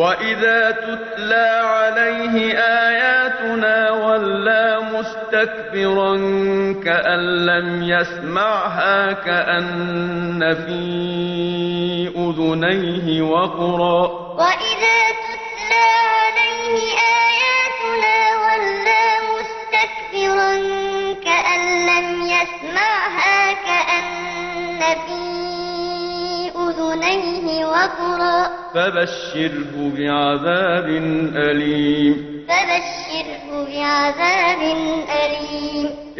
وإذا تتلى عليه آياتنا ولى مستكبرا كأن لم يسمعها كأن في أذنيه وقرا وإذا تتلى عليه آياتنا ولى مستكبرا كأن لم يسمعها كأن في أذنيه وقرا. فبشره بعذاب أليم. فبشره بعذاب